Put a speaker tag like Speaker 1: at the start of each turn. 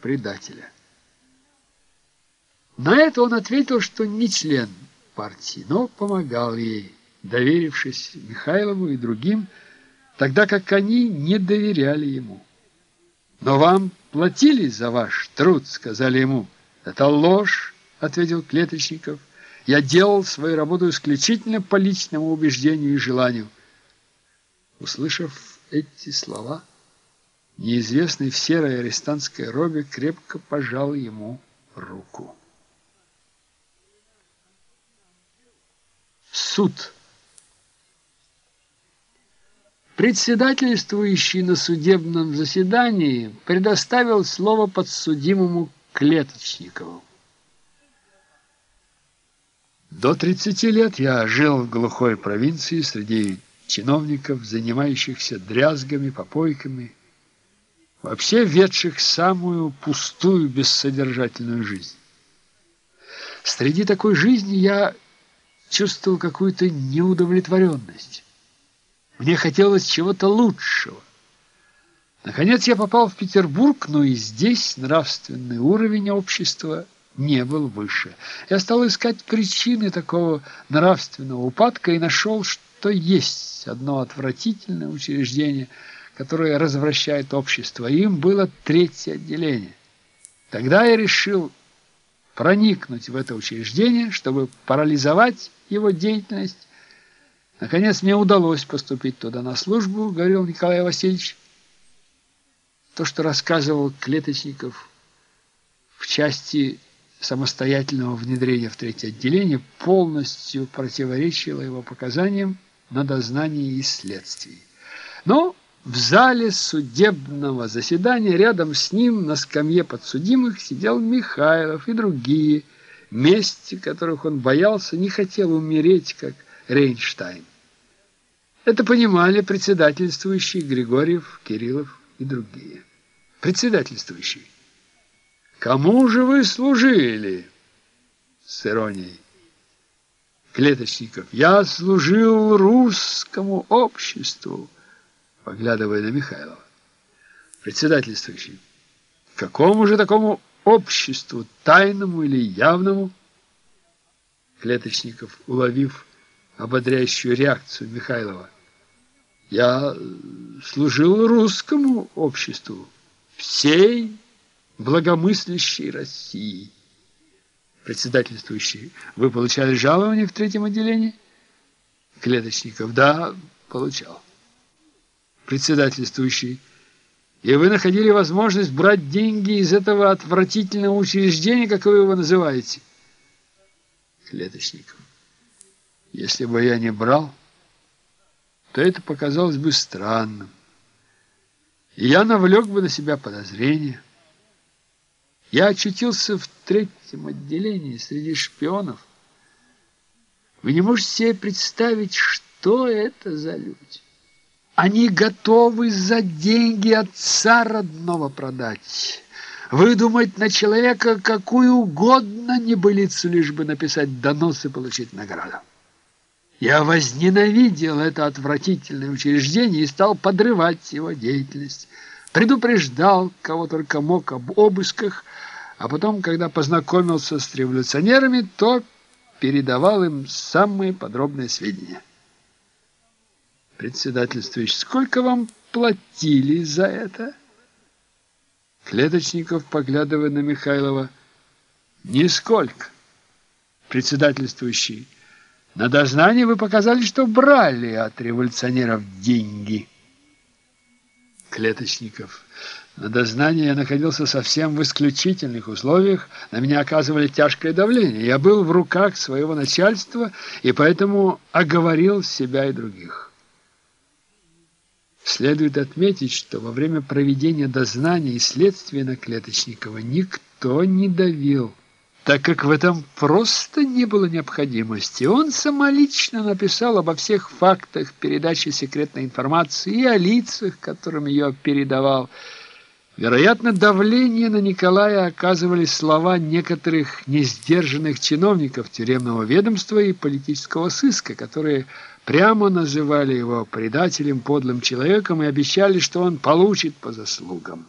Speaker 1: предателя. На это он ответил, что не член партии, но помогал ей, доверившись Михайлову и другим, тогда как они не доверяли ему. «Но вам платили за ваш труд», — сказали ему. «Это ложь», — ответил Клеточников. «Я делал свою работу исключительно по личному убеждению и желанию». Услышав эти слова, неизвестный в серой арестантской робе крепко пожал ему руку. Суд. Председательствующий на судебном заседании предоставил слово подсудимому Клеточникову. До 30 лет я жил в глухой провинции среди чиновников, занимающихся дрязгами, попойками, вообще ведших самую пустую, бессодержательную жизнь. Среди такой жизни я чувствовал какую-то неудовлетворенность. Мне хотелось чего-то лучшего. Наконец я попал в Петербург, но и здесь нравственный уровень общества не был выше. Я стал искать причины такого нравственного упадка и нашел, что есть одно отвратительное учреждение, которое развращает общество. Им было третье отделение. Тогда я решил проникнуть в это учреждение, чтобы парализовать его деятельность. Наконец мне удалось поступить туда на службу, говорил Николай Васильевич. То, что рассказывал Клеточников в части самостоятельного внедрения в третье отделение, полностью противоречило его показаниям на дознании и следствии. Но в зале судебного заседания рядом с ним на скамье подсудимых сидел Михайлов и другие, мести которых он боялся, не хотел умереть, как Рейнштейн. Это понимали председательствующий Григорьев, Кириллов и другие. Председательствующий. «Кому же вы служили?» С иронией. Клеточников. «Я служил русскому обществу», поглядывая на Михайлова. Председательствующий. Какому же такому обществу, тайному или явному? Клеточников, уловив ободряющую реакцию Михайлова. Я служил русскому обществу, всей благомыслящей России. Председательствующий, вы получали жалование в третьем отделении? Клеточников, да, получал. Председательствующий, и вы находили возможность брать деньги из этого отвратительного учреждения, как вы его называете? Клеточников. Если бы я не брал, то это показалось бы странным. И я навлек бы на себя подозрения. Я очутился в третьем отделении среди шпионов. Вы не можете себе представить, что это за люди. Они готовы за деньги отца родного продать. Выдумать на человека какую угодно небылицу, лишь бы написать донос и получить награду. Я возненавидел это отвратительное учреждение и стал подрывать его деятельность. Предупреждал, кого только мог, об обысках, а потом, когда познакомился с революционерами, то передавал им самые подробные сведения председательствующий, сколько вам платили за это? Клеточников, поглядывая на Михайлова, нисколько. Председательствующий, на дознании вы показали, что брали от революционеров деньги. Клеточников, на дознании я находился совсем в исключительных условиях, на меня оказывали тяжкое давление. Я был в руках своего начальства и поэтому оговорил себя и других. Следует отметить, что во время проведения дознания и следствия на Клеточникова никто не давил, так как в этом просто не было необходимости. Он самолично написал обо всех фактах передачи секретной информации и о лицах, которым ее передавал. Вероятно, давление на Николая оказывали слова некоторых несдержанных чиновников тюремного ведомства и политического сыска, которые прямо называли его предателем, подлым человеком и обещали, что он получит по заслугам.